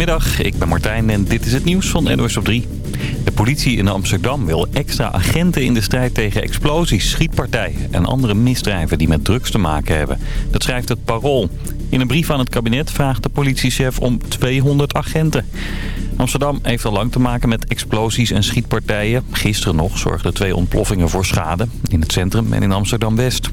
Goedemiddag, ik ben Martijn en dit is het nieuws van NOS op 3. De politie in Amsterdam wil extra agenten in de strijd tegen explosies, schietpartijen en andere misdrijven die met drugs te maken hebben. Dat schrijft het Parool. In een brief aan het kabinet vraagt de politiechef om 200 agenten. Amsterdam heeft al lang te maken met explosies en schietpartijen. Gisteren nog zorgden twee ontploffingen voor schade in het centrum en in Amsterdam-West.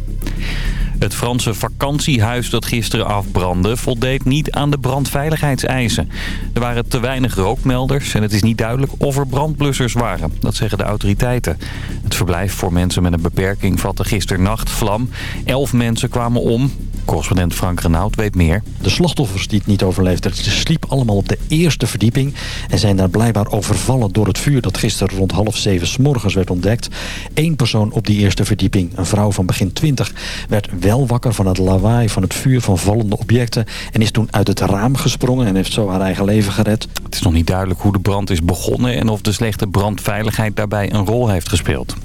Het Franse vakantiehuis dat gisteren afbrandde voldeed niet aan de brandveiligheidseisen. Er waren te weinig rookmelders en het is niet duidelijk of er brandblussers waren. Dat zeggen de autoriteiten. Het verblijf voor mensen met een beperking vatte gisternacht vlam. Elf mensen kwamen om. Correspondent Frank Renaud weet meer. De slachtoffers die het niet overleefden, ze sliep allemaal op de eerste verdieping... en zijn daar blijkbaar overvallen door het vuur dat gisteren rond half zeven s morgens werd ontdekt. Eén persoon op die eerste verdieping, een vrouw van begin twintig... werd wel wakker van het lawaai van het vuur van vallende objecten... en is toen uit het raam gesprongen en heeft zo haar eigen leven gered. Het is nog niet duidelijk hoe de brand is begonnen... en of de slechte brandveiligheid daarbij een rol heeft gespeeld.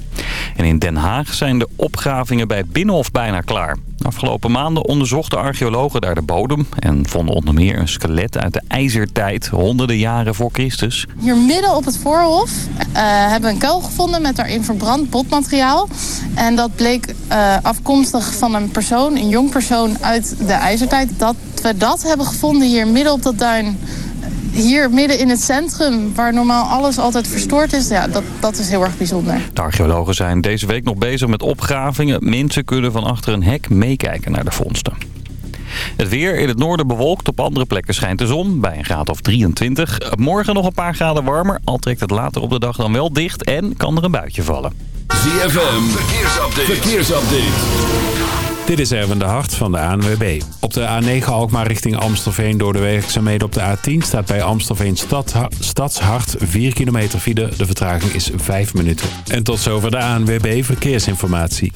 En in Den Haag zijn de opgravingen bij Binnenhof bijna klaar. Afgelopen maanden onderzochten archeologen daar de bodem... en vonden onder meer een skelet uit de ijzertijd, honderden jaren voor Christus. Hier midden op het voorhof uh, hebben we een kuil gevonden met daarin verbrand botmateriaal. En dat bleek uh, afkomstig van een persoon, een jong persoon uit de ijzertijd. Dat we dat hebben gevonden hier midden op dat duin hier midden in het centrum, waar normaal alles altijd verstoord is, ja, dat, dat is heel erg bijzonder. De archeologen zijn deze week nog bezig met opgravingen. Mensen kunnen van achter een hek meekijken naar de vondsten. Het weer in het noorden bewolkt, op andere plekken schijnt de zon bij een graad of 23. Morgen nog een paar graden warmer, al trekt het later op de dag dan wel dicht en kan er een buitje vallen. ZFM, verkeersupdate. verkeersupdate. Dit is Erwin de Hart van de ANWB. Op de A9 Alkmaar richting Amstelveen door de werkzaamheden op de A10... staat bij Amstelveen Stad, Stadshart 4 kilometer file. De vertraging is 5 minuten. En tot zover de ANWB Verkeersinformatie.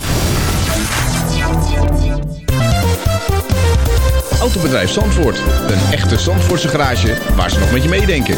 Autobedrijf Zandvoort. Een echte Zandvoortse garage waar ze nog met je meedenken.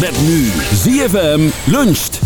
Met nu ZFM luncht.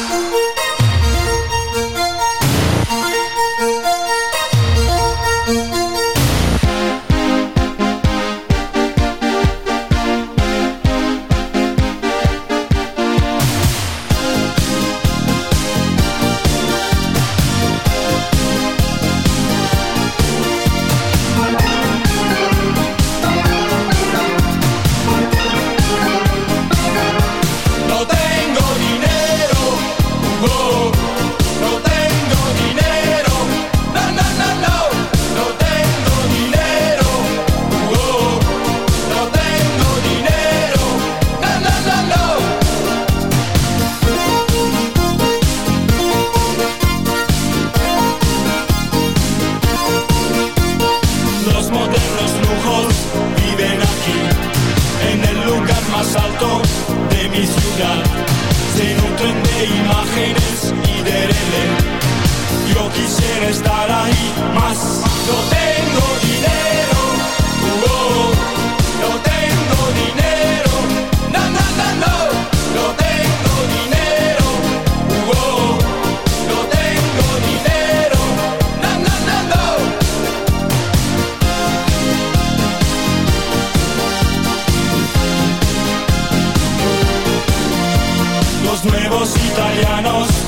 ya no.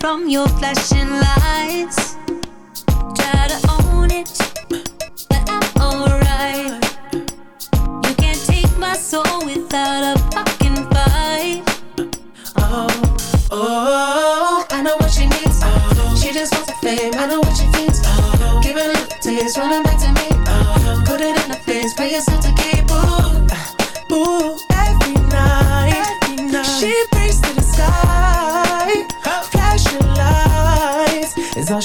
From your flashing lights. Try to own it, but I'm alright. You can't take my soul without a fucking fight. Oh, oh, I know what she needs. Oh, she just wants the fame. I know what she thinks. Oh, it a taste, running back to me. Oh, put it in the face, pay yourself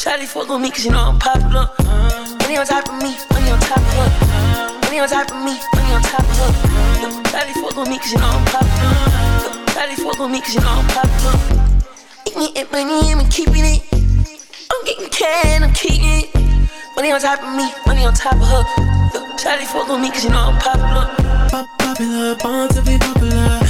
Shawty fuck with me cause you know I'm popular. Money on top of me, money on top of her. Money on top of me, money on top of her. Daddy fuck with me cause you know I'm popular. Daddy fuck with me cause you know I'm popular. Eat me and money and I'm keeping it. I'm getting can, I'm keeping it. Money on top of me, money on top of her. Shawty fuck with me cause you know I'm popular. Pop popular, born to be popular.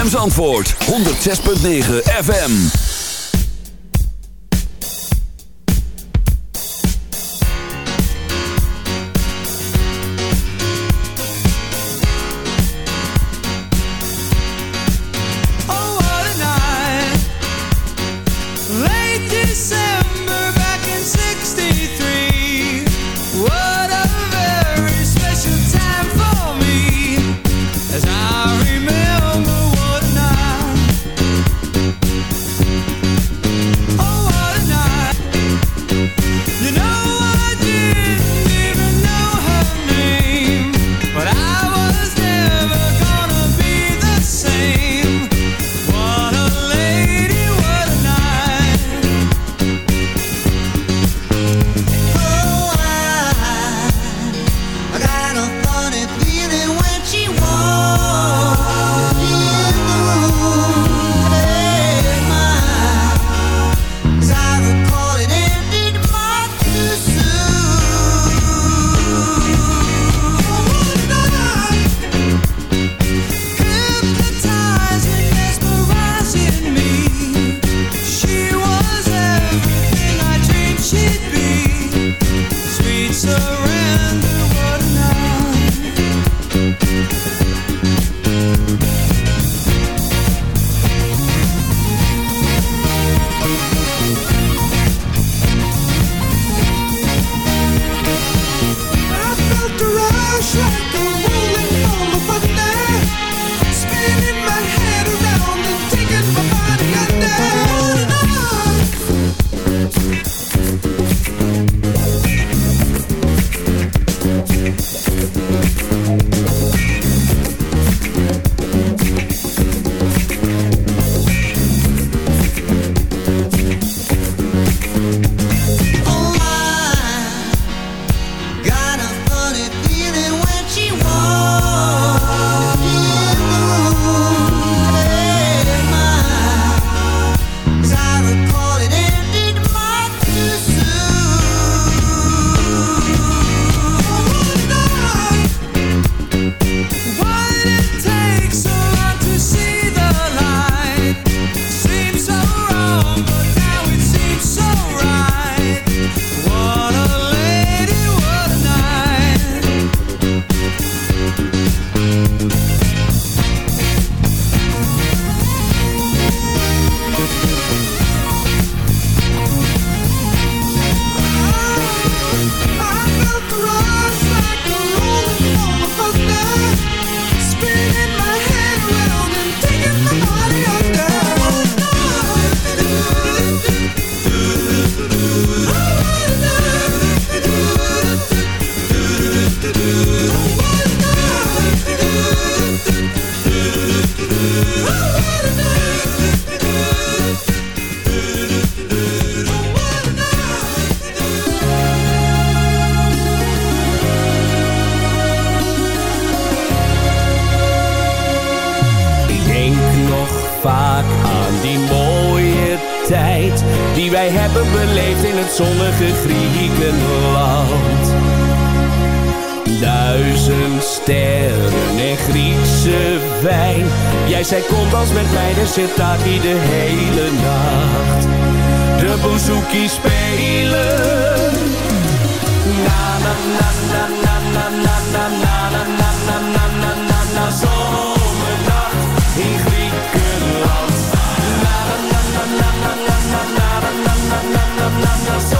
ZFM's antwoord 106.9 FM. of.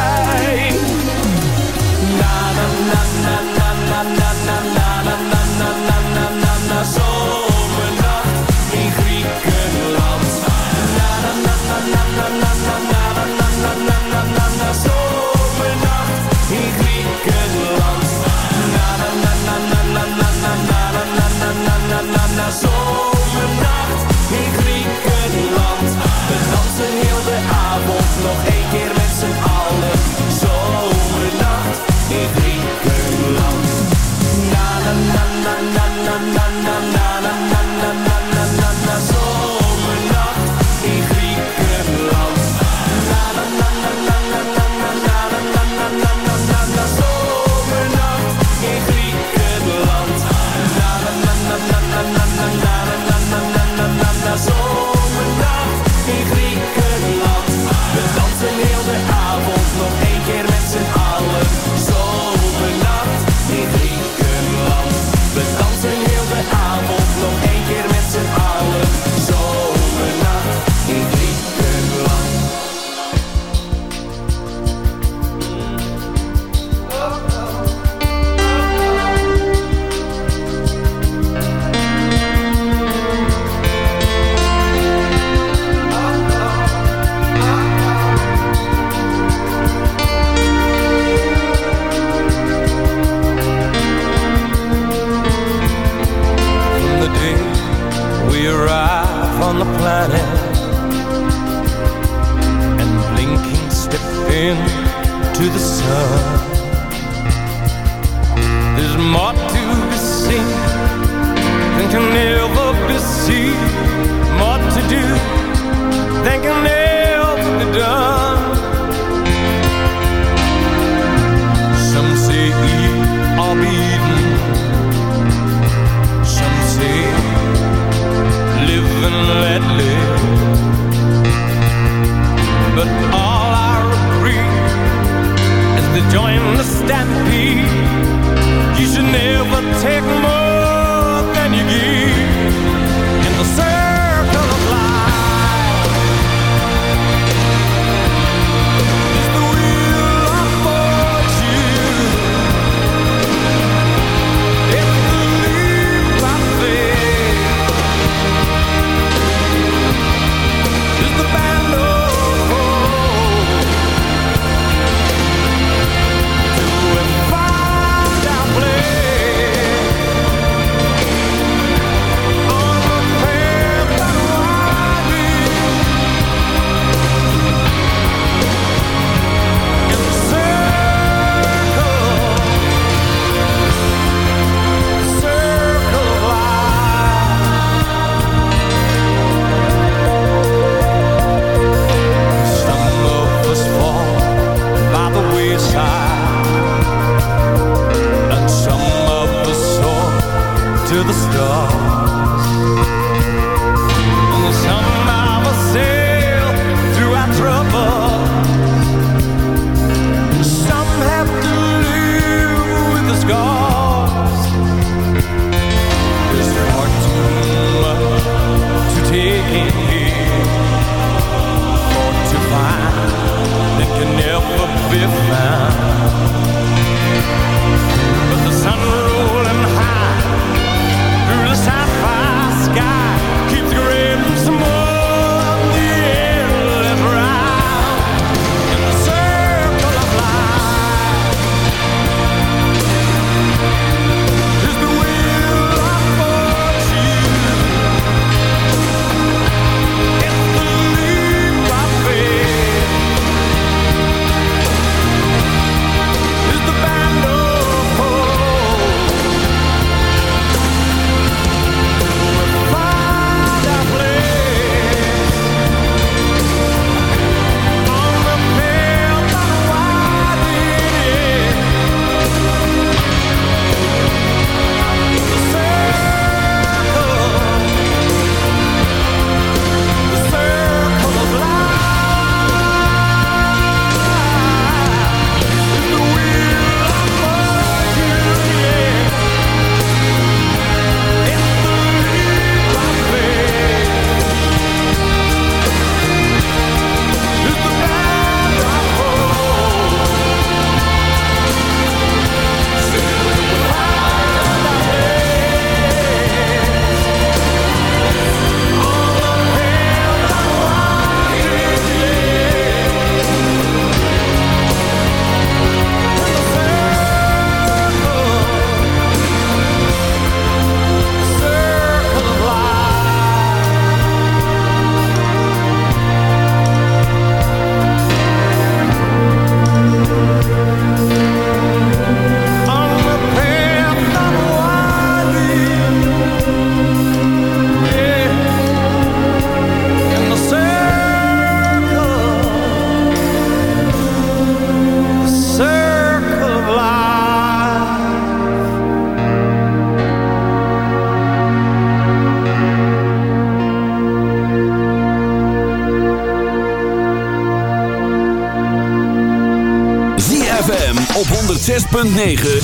106.9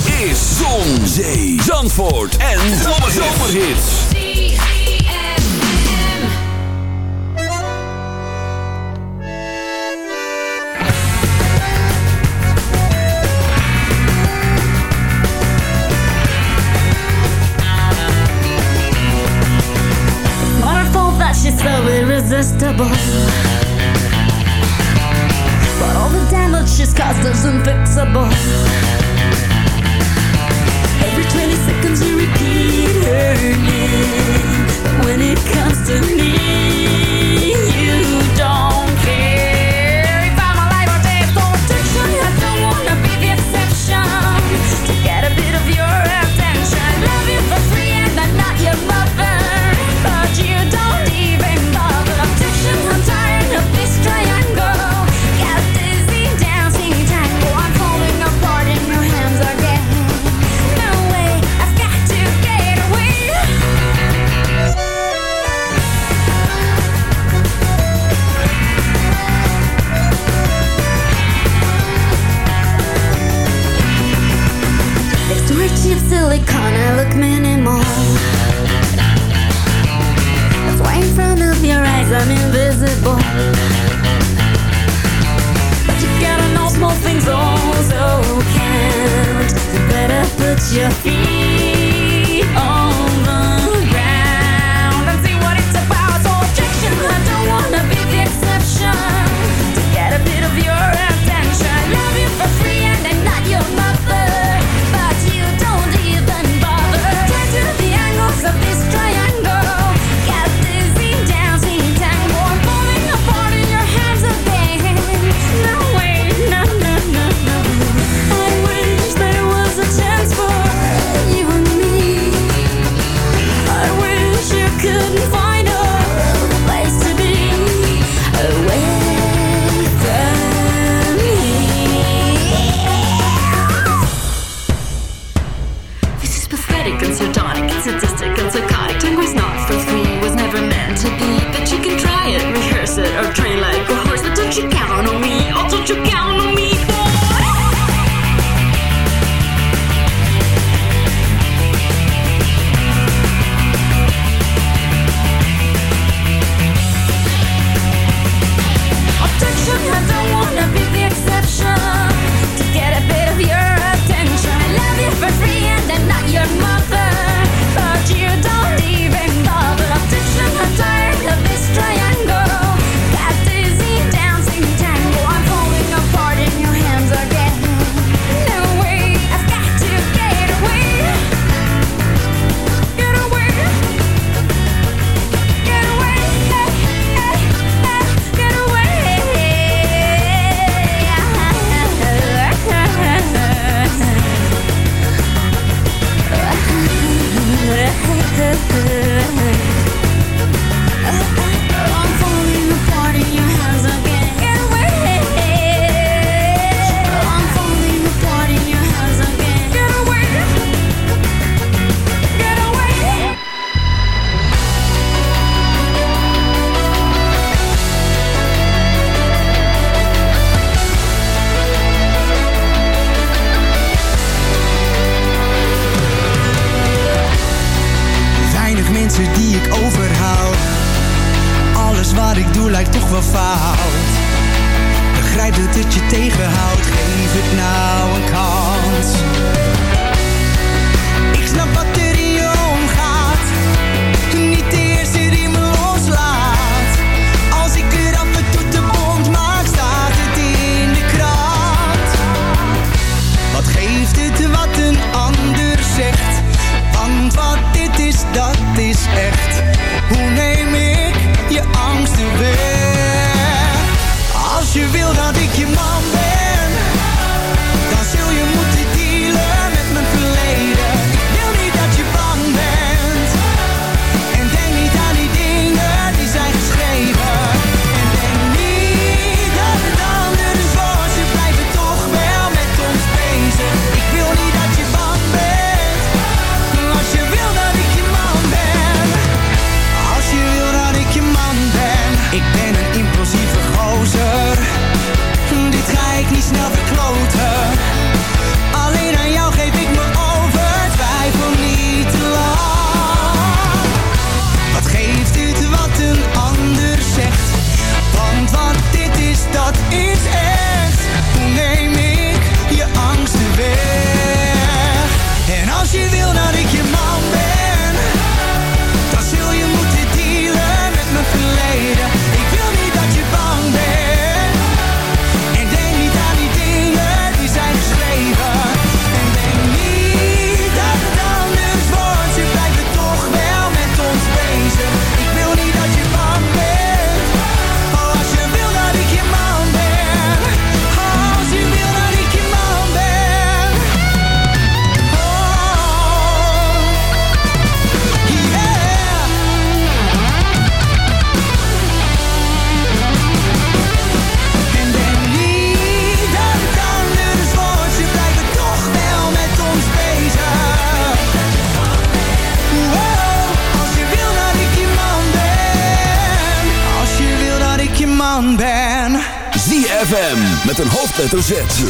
hoofdletter.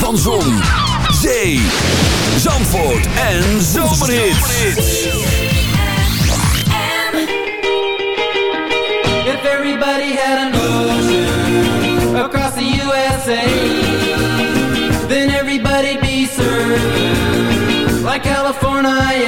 Van Zon, Zee, Zandvoort en Zomerhits. If everybody had an ocean across the USA, then everybody'd be served like California.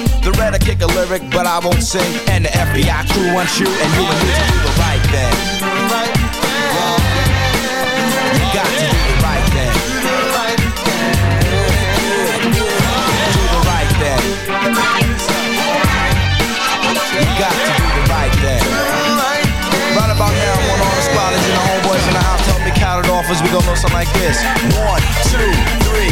The red I kick a lyric, but I won't sing. And the FBI crew wants you, and you and to do the right thing. You got to do the right thing. Do the right thing. You got to do the right thing. Right about now, the and the homeboys in the house me count it off as we go know something like this. One, two, three,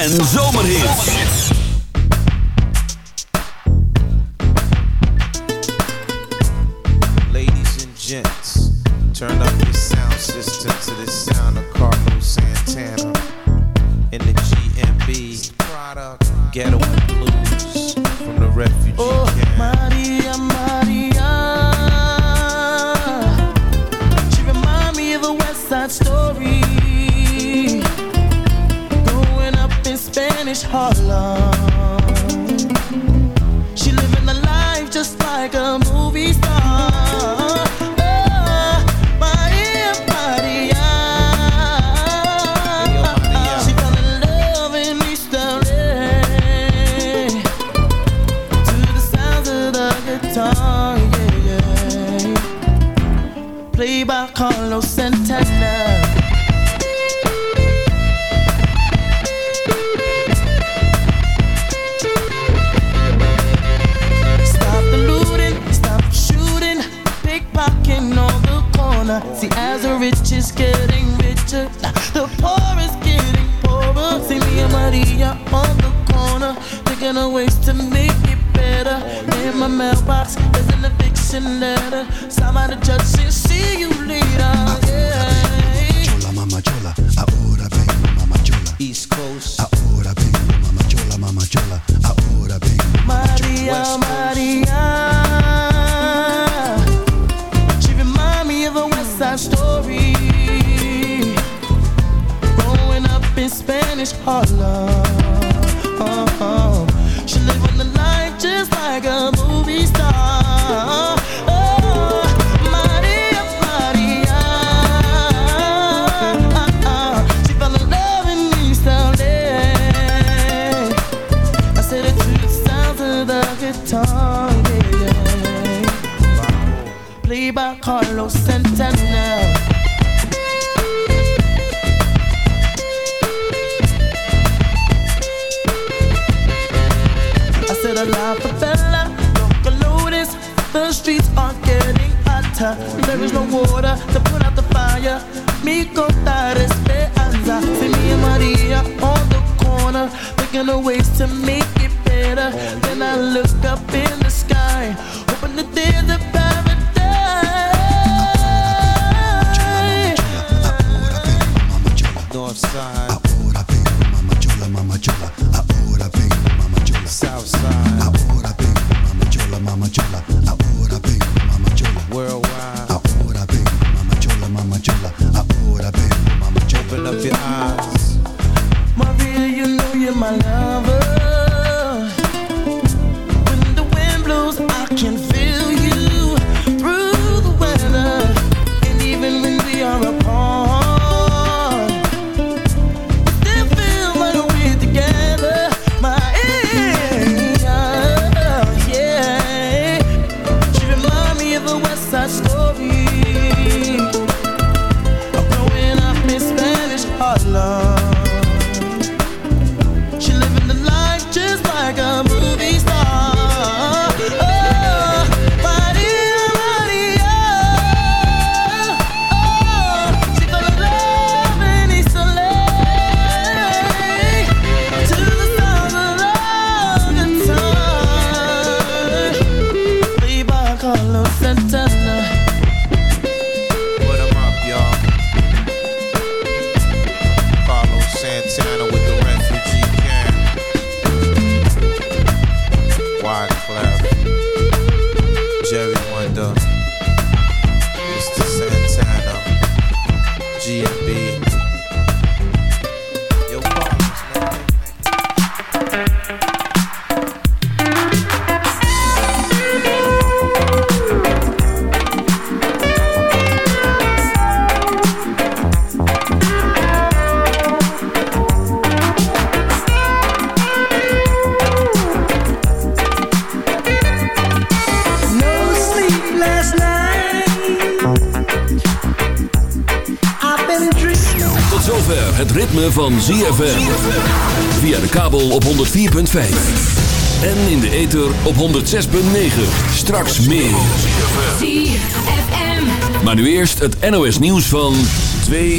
en so. gonna waste to make it better. Oh, In my mailbox, is an eviction letter. Somebody just the see you can feel 6.9 Straks meer. Maar nu eerst het NOS nieuws van 2